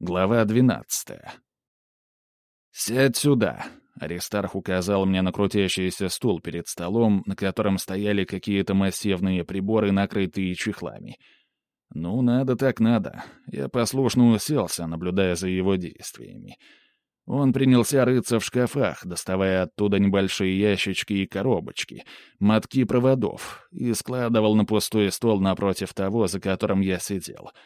Глава двенадцатая. «Сядь сюда», — Аристарх указал мне на крутящийся стул перед столом, на котором стояли какие-то массивные приборы, накрытые чехлами. «Ну, надо так надо». Я послушно уселся, наблюдая за его действиями. Он принялся рыться в шкафах, доставая оттуда небольшие ящички и коробочки, мотки проводов, и складывал на пустой стол напротив того, за которым я сидел —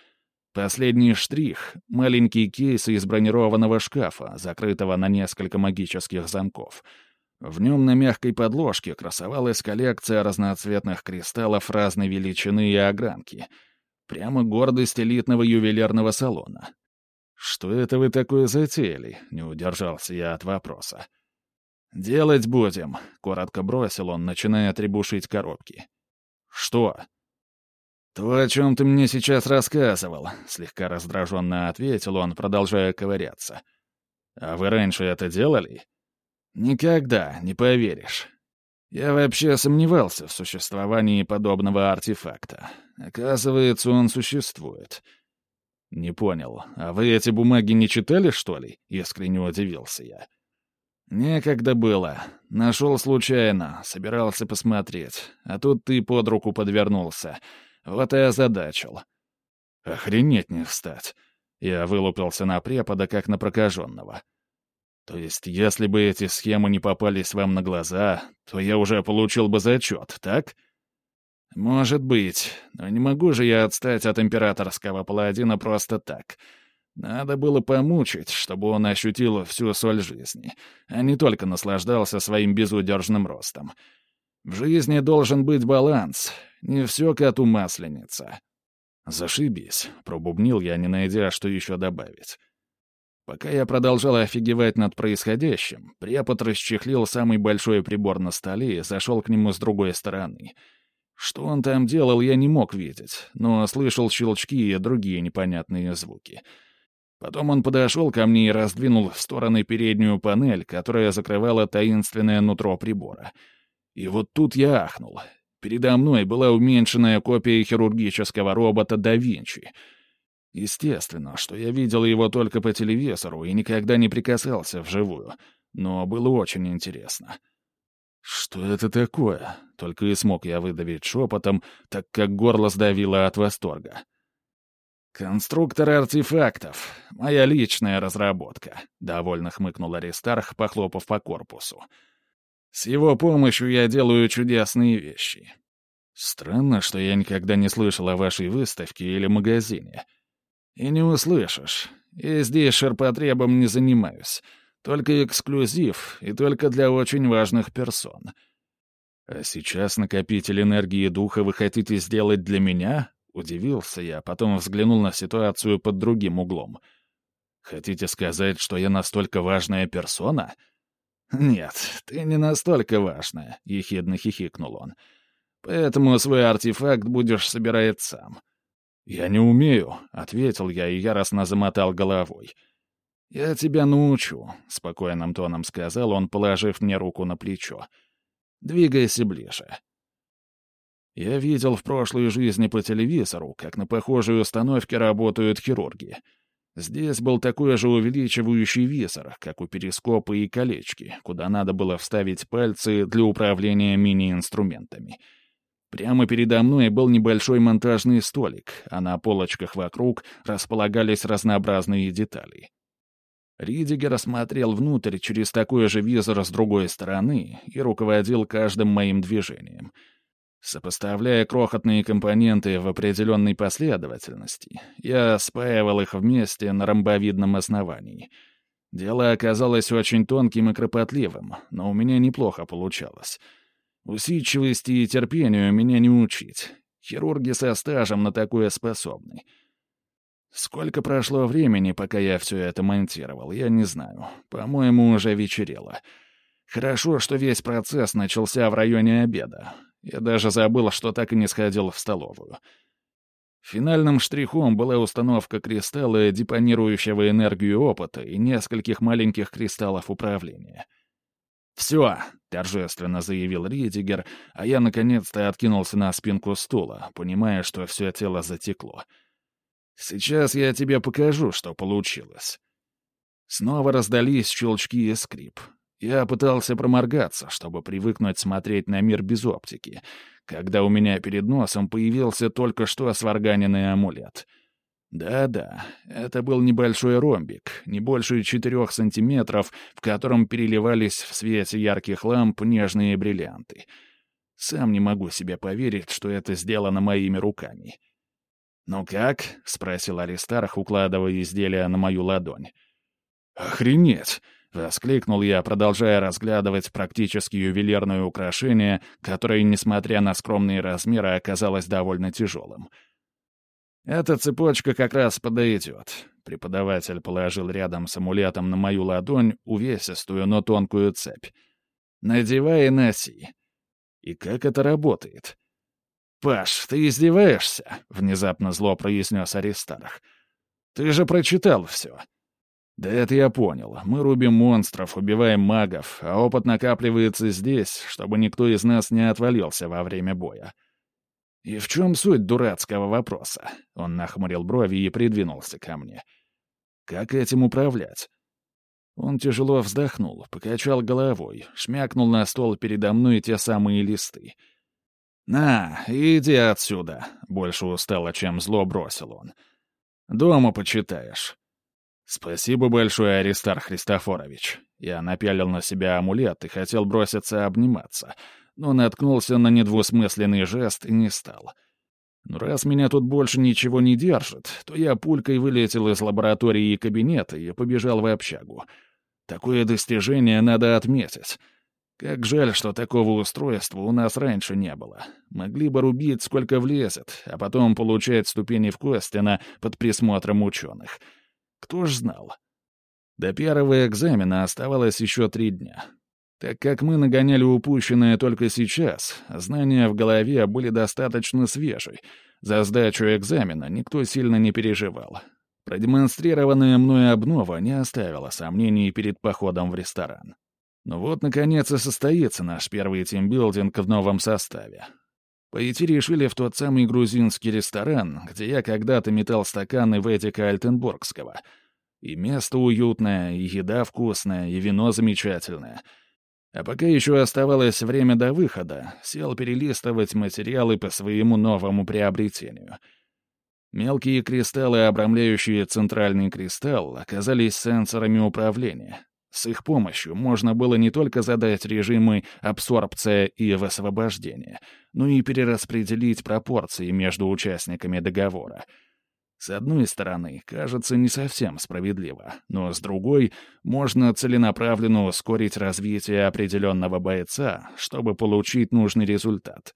Последний штрих — маленький кейс из бронированного шкафа, закрытого на несколько магических замков. В нем на мягкой подложке красовалась коллекция разноцветных кристаллов разной величины и огранки. Прямо гордость элитного ювелирного салона. «Что это вы такое затеяли?» — не удержался я от вопроса. «Делать будем», — коротко бросил он, начиная требушить коробки. «Что?» «То, о чем ты мне сейчас рассказывал», — слегка раздраженно ответил он, продолжая ковыряться. «А вы раньше это делали?» «Никогда, не поверишь. Я вообще сомневался в существовании подобного артефакта. Оказывается, он существует». «Не понял. А вы эти бумаги не читали, что ли?» — искренне удивился я. «Некогда было. Нашел случайно, собирался посмотреть. А тут ты под руку подвернулся». Вот и озадачил. Охренеть не встать. Я вылупился на препода, как на прокаженного. То есть, если бы эти схемы не попались вам на глаза, то я уже получил бы зачет, так? Может быть, но не могу же я отстать от императорского паладина просто так. Надо было помучить, чтобы он ощутил всю соль жизни, а не только наслаждался своим безудержным ростом. В жизни должен быть баланс. Не все коту масленица. «Зашибись», — пробубнил я, не найдя, что еще добавить. Пока я продолжал офигевать над происходящим, препод расчехлил самый большой прибор на столе и зашел к нему с другой стороны. Что он там делал, я не мог видеть, но слышал щелчки и другие непонятные звуки. Потом он подошел ко мне и раздвинул в стороны переднюю панель, которая закрывала таинственное нутро прибора — и вот тут я ахнул. Передо мной была уменьшенная копия хирургического робота да Винчи. Естественно, что я видел его только по телевизору и никогда не прикасался вживую, но было очень интересно. «Что это такое?» — только и смог я выдавить шепотом, так как горло сдавило от восторга. «Конструктор артефактов. Моя личная разработка», — довольно хмыкнул Аристарх, похлопав по корпусу. С его помощью я делаю чудесные вещи. Странно, что я никогда не слышал о вашей выставке или магазине. И не услышишь. Я здесь ширпотребом не занимаюсь. Только эксклюзив и только для очень важных персон. А сейчас накопитель энергии духа вы хотите сделать для меня? Удивился я, потом взглянул на ситуацию под другим углом. Хотите сказать, что я настолько важная персона? — «Нет, ты не настолько важная», — ехидно хихикнул он. «Поэтому свой артефакт будешь собирать сам». «Я не умею», — ответил я и яростно замотал головой. «Я тебя научу», — спокойным тоном сказал он, положив мне руку на плечо. «Двигайся ближе». Я видел в прошлой жизни по телевизору, как на похожей установке работают хирурги — Здесь был такой же увеличивающий визор, как у перископа и колечки, куда надо было вставить пальцы для управления мини-инструментами. Прямо передо мной был небольшой монтажный столик, а на полочках вокруг располагались разнообразные детали. Ридигер осмотрел внутрь через такой же визор с другой стороны и руководил каждым моим движением — Сопоставляя крохотные компоненты в определенной последовательности, я спаивал их вместе на ромбовидном основании. Дело оказалось очень тонким и кропотливым, но у меня неплохо получалось. Усидчивости и терпению меня не учить. Хирурги со стажем на такое способны. Сколько прошло времени, пока я все это монтировал, я не знаю. По-моему, уже вечерело. Хорошо, что весь процесс начался в районе обеда. Я даже забыл, что так и не сходил в столовую. Финальным штрихом была установка кристалла, депонирующего энергию опыта, и нескольких маленьких кристаллов управления. «Все!» — торжественно заявил Ридигер, а я наконец-то откинулся на спинку стула, понимая, что все тело затекло. Сейчас я тебе покажу, что получилось. Снова раздались щелчки и скрип. Я пытался проморгаться, чтобы привыкнуть смотреть на мир без оптики, когда у меня перед носом появился только что сварганенный амулет. Да-да, это был небольшой ромбик, не больше четырех сантиметров, в котором переливались в свете ярких ламп нежные бриллианты. Сам не могу себе поверить, что это сделано моими руками. «Ну как?» — спросил Аристарх, укладывая изделие на мою ладонь. «Охренеть!» — воскликнул я, продолжая разглядывать практически ювелирное украшение, которое, несмотря на скромные размеры, оказалось довольно тяжелым. «Эта цепочка как раз подойдет». Преподаватель положил рядом с амулетом на мою ладонь увесистую, но тонкую цепь. «Надевай и носи». «И как это работает?» «Паш, ты издеваешься?» — внезапно зло произнес Аристарх. «Ты же прочитал все». «Да это я понял. Мы рубим монстров, убиваем магов, а опыт накапливается здесь, чтобы никто из нас не отвалился во время боя». «И в чем суть дурацкого вопроса?» Он нахмурил брови и придвинулся ко мне. «Как этим управлять?» Он тяжело вздохнул, покачал головой, шмякнул на стол передо мной те самые листы. «На, иди отсюда!» — больше устало, чем зло бросил он. «Дома почитаешь». «Спасибо большое, Аристар Христофорович». Я напялил на себя амулет и хотел броситься обниматься, но наткнулся на недвусмысленный жест и не стал. Но «Ну, раз меня тут больше ничего не держит, то я пулькой вылетел из лаборатории и кабинета и побежал в общагу. Такое достижение надо отметить. Как жаль, что такого устройства у нас раньше не было. Могли бы рубить, сколько влезет, а потом получать ступени в Костина под присмотром ученых. Кто ж знал? До первого экзамена оставалось еще три дня. Так как мы нагоняли упущенное только сейчас, знания в голове были достаточно свежи. За сдачу экзамена никто сильно не переживал. Продемонстрированная мной обнова не оставила сомнений перед походом в ресторан. Ну вот, наконец, и состоится наш первый тимбилдинг в новом составе. Пойти решили в тот самый грузинский ресторан, где я когда-то метал стаканы Ведика Альтенбургского. И место уютное, и еда вкусная, и вино замечательное — а пока еще оставалось время до выхода, сел перелистывать материалы по своему новому приобретению. Мелкие кристаллы, обрамляющие центральный кристалл, оказались сенсорами управления. С их помощью можно было не только задать режимы абсорбция и высвобождение, но и перераспределить пропорции между участниками договора — с одной стороны, кажется не совсем справедливо, но с другой, можно целенаправленно ускорить развитие определенного бойца, чтобы получить нужный результат.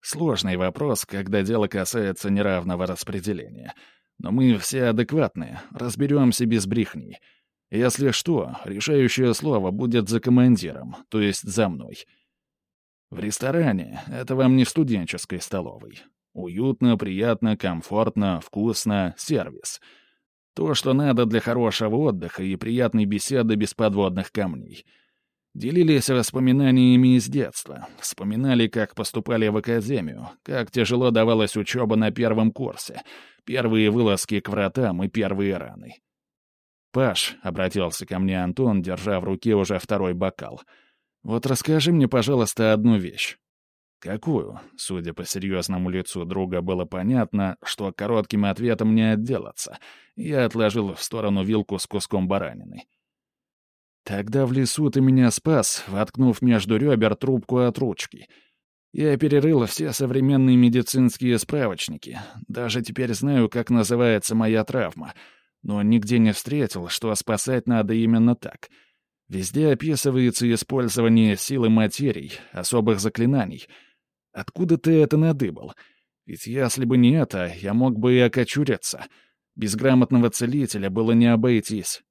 Сложный вопрос, когда дело касается неравного распределения. Но мы все адекватные, разберемся без брехни. Если что, решающее слово будет за командиром, то есть за мной. В ресторане — это вам не в студенческой столовой. Уютно, приятно, комфортно, вкусно, сервис. То, что надо для хорошего отдыха и приятной беседы без подводных камней. Делились воспоминаниями из детства. Вспоминали, как поступали в академию, как тяжело давалась учеба на первом курсе, первые вылазки к вратам и первые раны. «Паш», — обратился ко мне Антон, держа в руке уже второй бокал, — «вот расскажи мне, пожалуйста, одну вещь. Какую? Судя по серьезному лицу друга, было понятно, что коротким ответом не отделаться. Я отложил в сторону вилку с куском баранины. Тогда в лесу ты меня спас, воткнув между ребер трубку от ручки. Я перерыл все современные медицинские справочники. Даже теперь знаю, как называется моя травма. Но нигде не встретил, что спасать надо именно так. Везде описывается использование силы материй, особых заклинаний — Откуда ты это надыбал? Ведь если бы не это, я мог бы и окочуриться. Без грамотного целителя было не обойтись.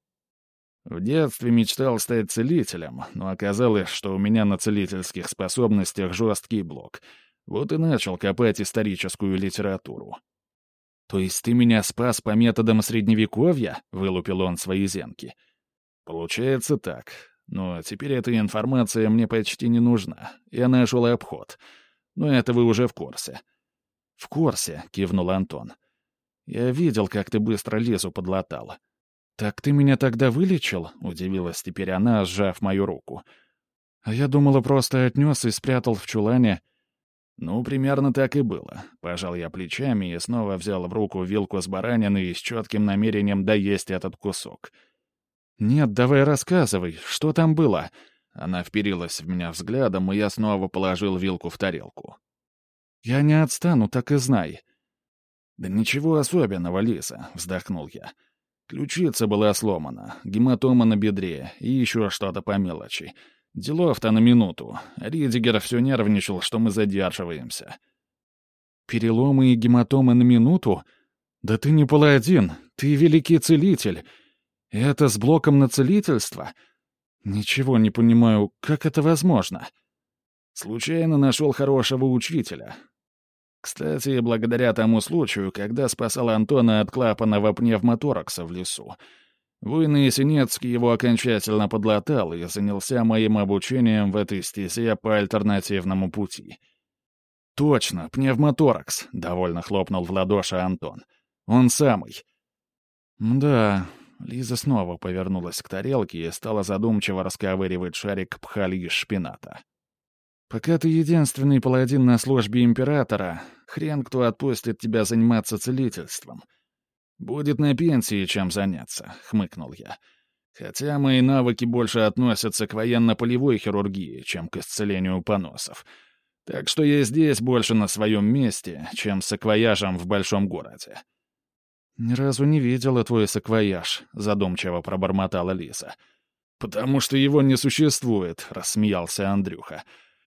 В детстве мечтал стать целителем, но оказалось, что у меня на целительских способностях жесткий блок. Вот и начал копать историческую литературу. «То есть ты меня спас по методам Средневековья?» — вылупил он свои зенки. «Получается так. Но теперь эта информация мне почти не нужна. Я нашел обход». Но это вы уже в курсе». «В курсе», — кивнул Антон. Я видел, как ты быстро Лизу подлатал. «Так ты меня тогда вылечил?» — удивилась теперь она, сжав мою руку. «А я думала, просто отнес и спрятал в чулане». «Ну, примерно так и было». Пожал я плечами и снова взял в руку вилку с бараниной с четким намерением доесть этот кусок. «Нет, давай рассказывай, что там было?» Она вперилась в меня взглядом, и я снова положил вилку в тарелку. «Я не отстану, так и знай». «Да ничего особенного, Лиса», — вздохнул я. Ключица была сломана, гематома на бедре и еще что-то по мелочи. Делов-то на минуту. Ридигер все нервничал, что мы задерживаемся. «Переломы и гематомы на минуту? Да ты не паладин, ты великий целитель. Это с блоком на целительство? Ничего не понимаю, как это возможно?» Случайно нашел хорошего учителя. Кстати, благодаря тому случаю, когда спасал Антона от клапанного пневмоторакса в лесу, Войн Есенецкий его окончательно подлатал и занялся моим обучением в этой стезе по альтернативному пути. «Точно, пневмоторакс», — довольно хлопнул в ладоши Антон. «Он самый». «Да...» — Лиза снова повернулась к тарелке и стала задумчиво расковыривать шарик пхали шпината. Пока ты единственный паладин на службе императора, хрен кто отпустит тебя заниматься целительством. Будет на пенсии чем заняться, — хмыкнул я. Хотя мои навыки больше относятся к военно-полевой хирургии, чем к исцелению поносов. Так что я здесь больше на своем месте, чем с саквояжем в большом городе. «Ни разу не видела твой саквояж», — задумчиво пробормотала Лиза. «Потому что его не существует», — рассмеялся Андрюха.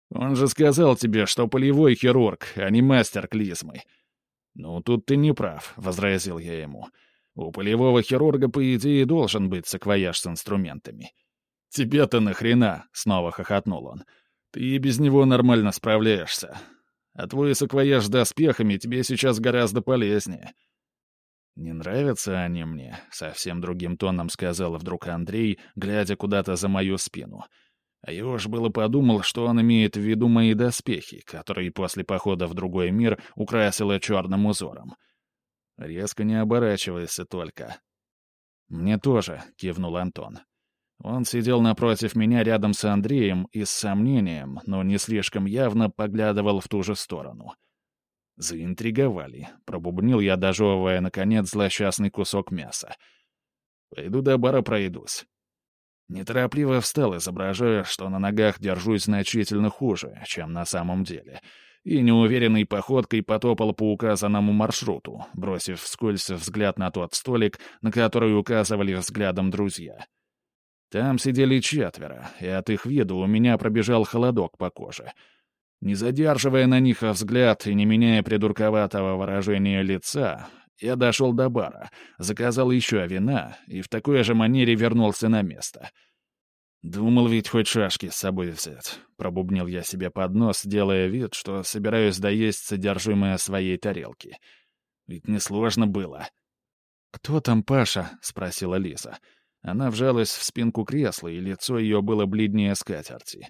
Он же сказал тебе, что полевой хирург, а не мастер клизмы». «Ну, тут ты не прав», — возразил я ему. «У полевого хирурга, по идее, должен быть саквояж с инструментами». «Тебе-то нахрена?» — снова хохотнул он. «Ты и без него нормально справляешься. А твой саквояж с доспехами тебе сейчас гораздо полезнее». «Не нравятся они мне», — совсем другим тоном сказал вдруг Андрей, глядя куда-то за мою спину. «Я а я уж было подумал, что он имеет в виду мои доспехи, которые после похода в другой мир украсило черным узором. Резко не оборачивайся только. «Мне тоже», — кивнул Антон. Он сидел напротив меня рядом с Андреем и с сомнением, но не слишком явно поглядывал в ту же сторону. «Заинтриговали», — пробубнил я, дожевывая, наконец, злосчастный кусок мяса. «Пойду до бара пройдусь». Неторопливо встал, изображая, что на ногах держусь значительно хуже, чем на самом деле, и неуверенной походкой потопал по указанному маршруту, бросив вскользь взгляд на тот столик, на который указывали взглядом друзья. Там сидели четверо, и от их вида у меня пробежал холодок по коже. Не задерживая на них взгляд и не меняя придурковатого выражения лица, я дошел до бара, заказал еще вина и в такой же манере вернулся на место. «Думал ведь хоть шашки с собой взять», — пробубнил я себе под нос, делая вид, что собираюсь доесть содержимое своей тарелки. Ведь несложно было. «Кто там Паша?» — спросила Лиза. Она вжалась в спинку кресла, и лицо ее было бледнее скатерти.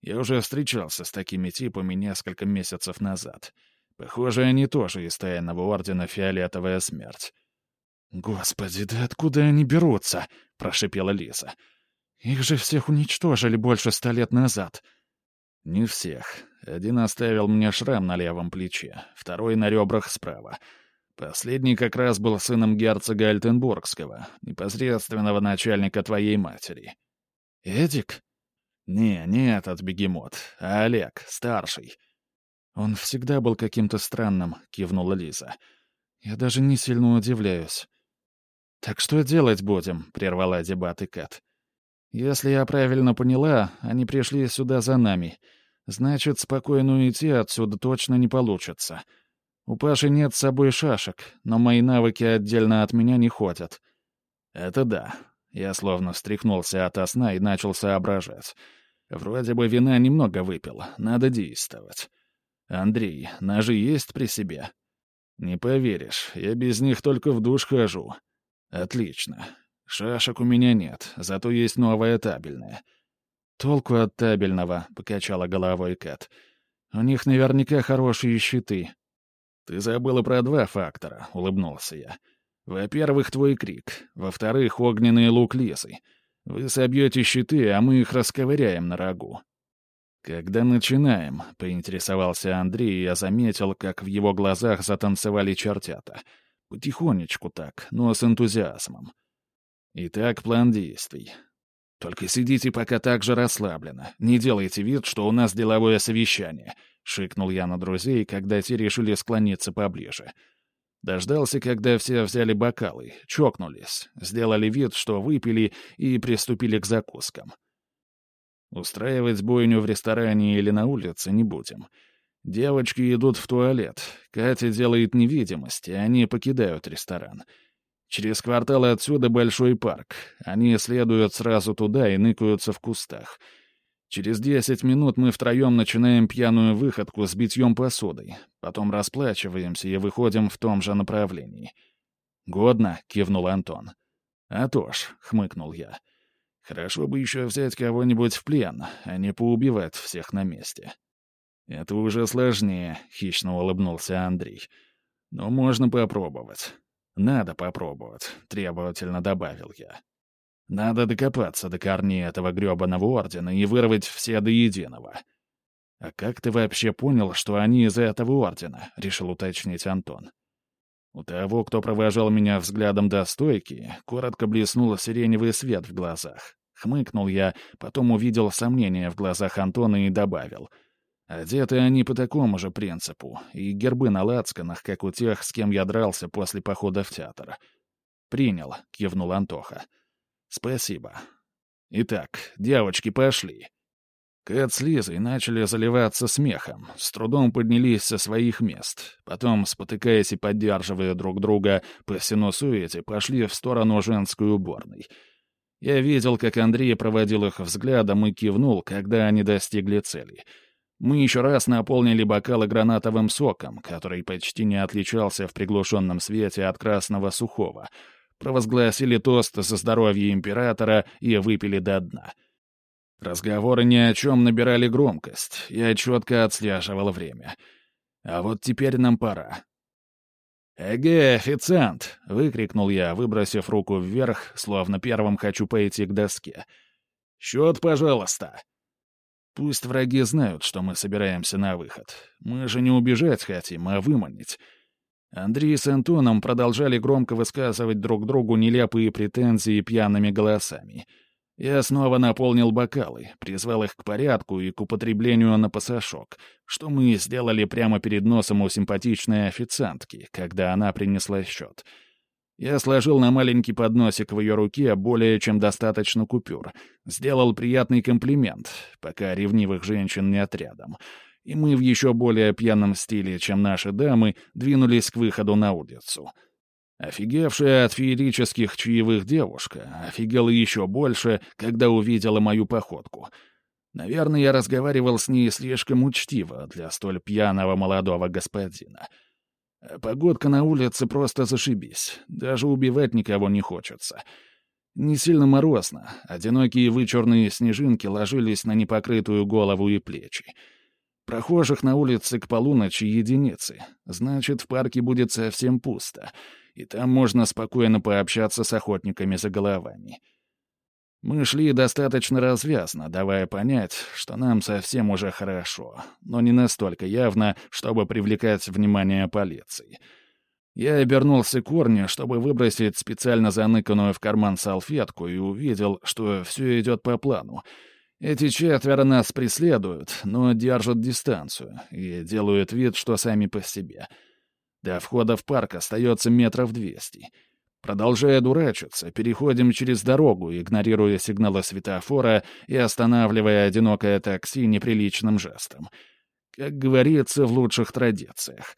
Я уже встречался с такими типами несколько месяцев назад — Похоже, они тоже из тайного ордена «Фиолетовая смерть». «Господи, да откуда они берутся?» — прошипела Лиза. «Их же всех уничтожили больше ста лет назад». «Не всех. Один оставил мне шрам на левом плече, второй на ребрах справа. Последний как раз был сыном герцога Альтенбургского, непосредственного начальника твоей матери». «Эдик?» «Не, не этот бегемот, а Олег, старший». «Он всегда был каким-то странным», — кивнула Лиза. «Я даже не сильно удивляюсь». «Так что делать будем?» — прервала дебаты Кэт. «Если я правильно поняла, они пришли сюда за нами. Значит, спокойно уйти отсюда точно не получится. У Паши нет с собой шашек, но мои навыки отдельно от меня не ходят». «Это да». Я словно встряхнулся ото сна и начал соображать. Вроде бы вина немного выпил, надо действовать. «Андрей, ножи есть при себе?» «Не поверишь, я без них только в душ хожу». «Отлично. Шашек у меня нет, зато есть новая табельная». «Толку от табельного», — покачала головой Кэт. «У них наверняка хорошие щиты». «Ты забыла про два фактора», — улыбнулся я. «Во-первых, твой крик. Во-вторых, огненный лук Лизы. Вы собьете щиты, а мы их расковыряем на рогу». «Когда начинаем?» — поинтересовался Андрей, и я заметил, как в его глазах затанцевали чертята. Потихонечку так, но с энтузиазмом. Итак, план действий. Только сидите пока так же расслабленно. Не делайте вид, что у нас деловое совещание», — шикнул я на друзей, когда те решили склониться поближе. Дождался, когда все взяли бокалы, чокнулись, сделали вид, что выпили и приступили к закускам. Устраивать бойню в ресторане или на улице не будем. Девочки идут в туалет. Катя делает невидимость, и они покидают ресторан. Через квартал отсюда большой парк. Они следуют сразу туда и ныкаются в кустах. Через десять минут мы втроем начинаем пьяную выходку с битьем посудой. Потом расплачиваемся и выходим в том же направлении. «Годно», — кивнул Антон. «А то ж», — хмыкнул я. Хорошо бы еще взять кого-нибудь в плен, а не поубивать всех на месте. Это уже сложнее, — хищно улыбнулся Андрей. Но можно попробовать. Надо попробовать, — требовательно добавил я. Надо докопаться до корней этого гребаного ордена и вырвать все до единого. «А как ты вообще понял, что они из этого ордена?» — решил уточнить Антон. У того, кто провожал меня взглядом до стойки, коротко блеснул сиреневый свет в глазах. Хмыкнул я, потом увидел сомнение в глазах Антона и добавил. Одеты они по такому же принципу, и гербы на лацканах, как у тех, с кем я дрался после похода в театр. «Принял», — кивнул Антоха. «Спасибо. Итак, девочки, пошли». Кэт с Лизой начали заливаться смехом, с трудом поднялись со своих мест. Потом, спотыкаясь и поддерживая друг друга по синусуете, пошли в сторону женской уборной. Я видел, как Андрей проводил их взглядом и кивнул, когда они достигли цели. Мы еще раз наполнили бокалы гранатовым соком, который почти не отличался в приглушенном свете от красного сухого. Провозгласили тост за здоровье императора и выпили до дна — Разговоры ни о чем набирали громкость, я четко отслеживал время. А вот теперь нам пора. «Эге, официант!» — выкрикнул я, выбросив руку вверх, словно первым хочу пойти к доске. «Счет, пожалуйста!» Пусть враги знают, что мы собираемся на выход. Мы же не убежать хотим, а выманить. Андрей с Антоном продолжали громко высказывать друг другу нелепые претензии пьяными голосами — я снова наполнил бокалы, призвал их к порядку и к употреблению на пасашок, что мы сделали прямо перед носом у симпатичной официантки, когда она принесла счет. Я сложил на маленький подносик в ее руке более чем достаточно купюр, сделал приятный комплимент, пока ревнивых женщин нет рядом, и мы в еще более пьяном стиле, чем наши дамы, двинулись к выходу на улицу — Офигевшая от феерических чаевых девушка офигела еще больше, когда увидела мою походку. Наверное, я разговаривал с ней слишком учтиво для столь пьяного молодого господина. погодка на улице просто зашибись. Даже убивать никого не хочется. Не сильно морозно. Одинокие вычурные снежинки ложились на непокрытую голову и плечи. Прохожих на улице к полуночи единицы. Значит, в парке будет совсем пусто — и там можно спокойно пообщаться с охотниками за головами. Мы шли достаточно развязно, давая понять, что нам совсем уже хорошо, но не настолько явно, чтобы привлекать внимание полиции. Я обернулся к корню, чтобы выбросить специально заныканную в карман салфетку, и увидел, что все идет по плану. Эти четверо нас преследуют, но держат дистанцию и делают вид, что сами по себе — до входа в парк остается метров двести. Продолжая дурачиться, переходим через дорогу, игнорируя сигналы светофора и останавливая одинокое такси неприличным жестом. Как говорится в лучших традициях.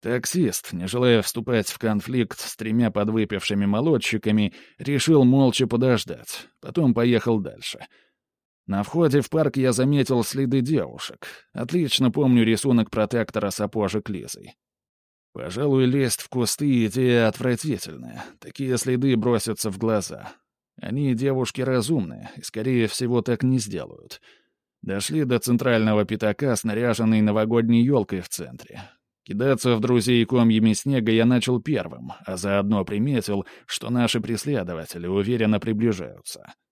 Таксист, не желая вступать в конфликт с тремя подвыпившими молодчиками, решил молча подождать, потом поехал дальше. На входе в парк я заметил следы девушек. Отлично помню рисунок протектора сапожек Лизы. Пожалуй, лезть в кусты — идея отвратительная. Такие следы бросятся в глаза. Они девушки разумные, и, скорее всего, так не сделают. Дошли до центрального пятака с наряженной новогодней елкой в центре. Кидаться в друзей комьями снега я начал первым, а заодно приметил, что наши преследователи уверенно приближаются —